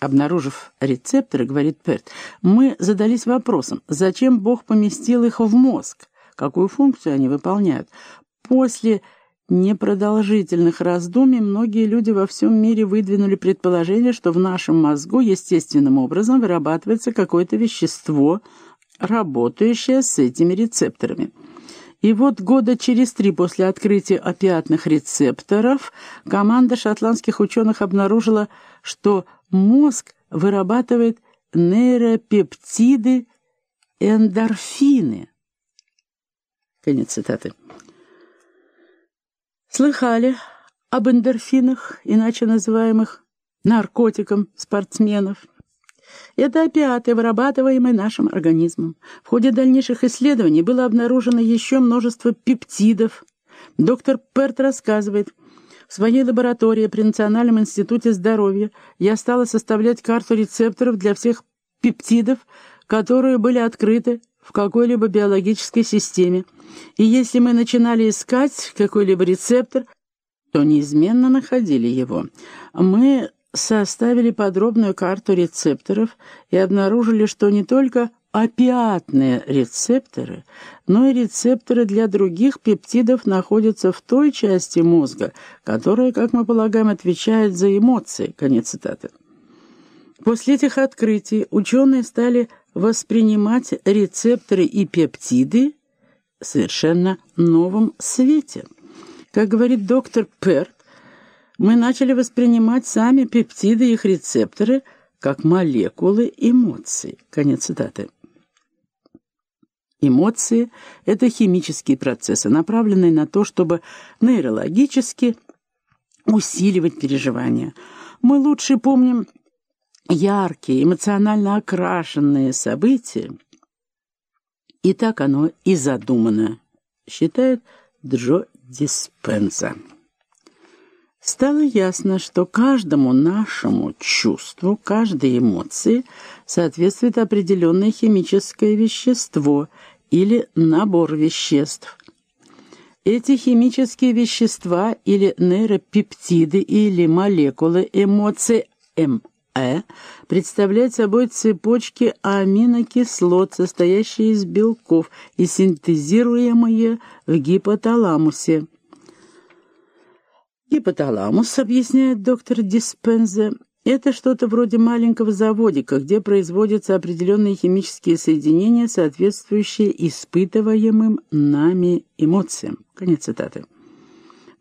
Обнаружив рецепторы, говорит Перт, мы задались вопросом, зачем Бог поместил их в мозг, какую функцию они выполняют. После непродолжительных раздумий многие люди во всем мире выдвинули предположение, что в нашем мозгу естественным образом вырабатывается какое-то вещество, работающее с этими рецепторами. И вот года через три после открытия опиатных рецепторов команда шотландских ученых обнаружила, что мозг вырабатывает нейропептиды эндорфины. Конец цитаты. Слыхали об эндорфинах, иначе называемых наркотиком спортсменов? Это опиаты, вырабатываемые нашим организмом. В ходе дальнейших исследований было обнаружено еще множество пептидов. Доктор Перт рассказывает, в своей лаборатории при Национальном институте здоровья я стала составлять карту рецепторов для всех пептидов, которые были открыты в какой-либо биологической системе. И если мы начинали искать какой-либо рецептор, то неизменно находили его. Мы составили подробную карту рецепторов и обнаружили, что не только опиатные рецепторы, но и рецепторы для других пептидов находятся в той части мозга, которая, как мы полагаем, отвечает за эмоции. Конец цитаты. После этих открытий ученые стали воспринимать рецепторы и пептиды в совершенно новом свете. Как говорит доктор Перт, мы начали воспринимать сами пептиды и их рецепторы как молекулы эмоций. Конец цитаты. Эмоции – это химические процессы, направленные на то, чтобы нейрологически усиливать переживания. Мы лучше помним яркие, эмоционально окрашенные события, и так оно и задумано, считает Джо Диспенза. Стало ясно, что каждому нашему чувству, каждой эмоции соответствует определенное химическое вещество или набор веществ. Эти химические вещества или нейропептиды или молекулы эмоций МЭ представляют собой цепочки аминокислот, состоящие из белков и синтезируемые в гипоталамусе. Гипоталамус, объясняет доктор Диспензе, это что-то вроде маленького заводика, где производятся определенные химические соединения, соответствующие испытываемым нами эмоциям. Конец цитаты.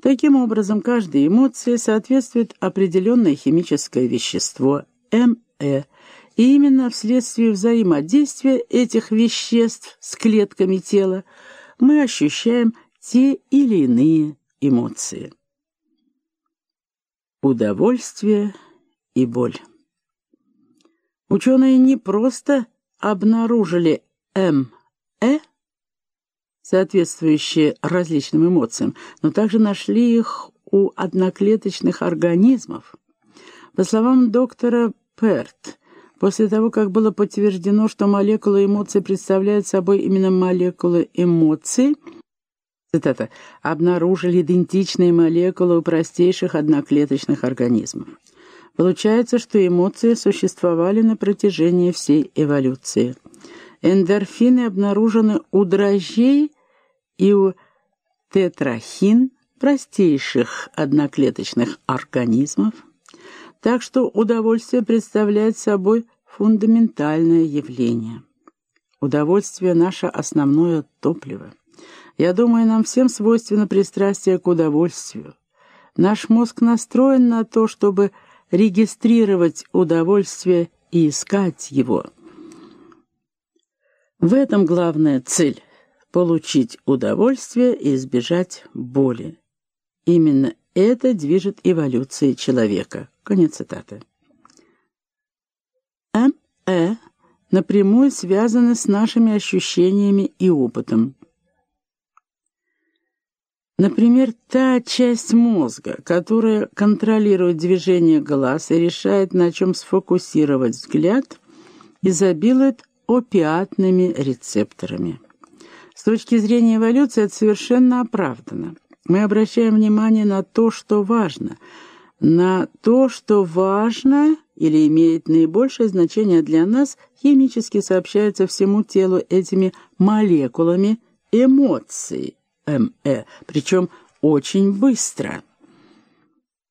Таким образом, каждой эмоции соответствует определенное химическое вещество МЭ, и именно вследствие взаимодействия этих веществ с клетками тела мы ощущаем те или иные эмоции удовольствие и боль. Ученые не просто обнаружили МЭ, соответствующие различным эмоциям, но также нашли их у одноклеточных организмов. По словам доктора Перт, после того, как было подтверждено, что молекулы эмоций представляют собой именно молекулы эмоций, цитата, обнаружили идентичные молекулы у простейших одноклеточных организмов. Получается, что эмоции существовали на протяжении всей эволюции. Эндорфины обнаружены у дрожжей и у тетрахин, простейших одноклеточных организмов, так что удовольствие представляет собой фундаментальное явление. Удовольствие – наше основное топливо. Я думаю, нам всем свойственно пристрастие к удовольствию. Наш мозг настроен на то, чтобы регистрировать удовольствие и искать его. В этом главная цель – получить удовольствие и избежать боли. Именно это движет эволюцией человека. Конец цитаты. МЭ напрямую связаны с нашими ощущениями и опытом. Например, та часть мозга, которая контролирует движение глаз и решает, на чем сфокусировать взгляд, изобилует опиатными рецепторами. С точки зрения эволюции это совершенно оправдано. Мы обращаем внимание на то, что важно, на то, что важно или имеет наибольшее значение для нас, химически сообщаются всему телу этими молекулами эмоций, МЭ, причем очень быстро.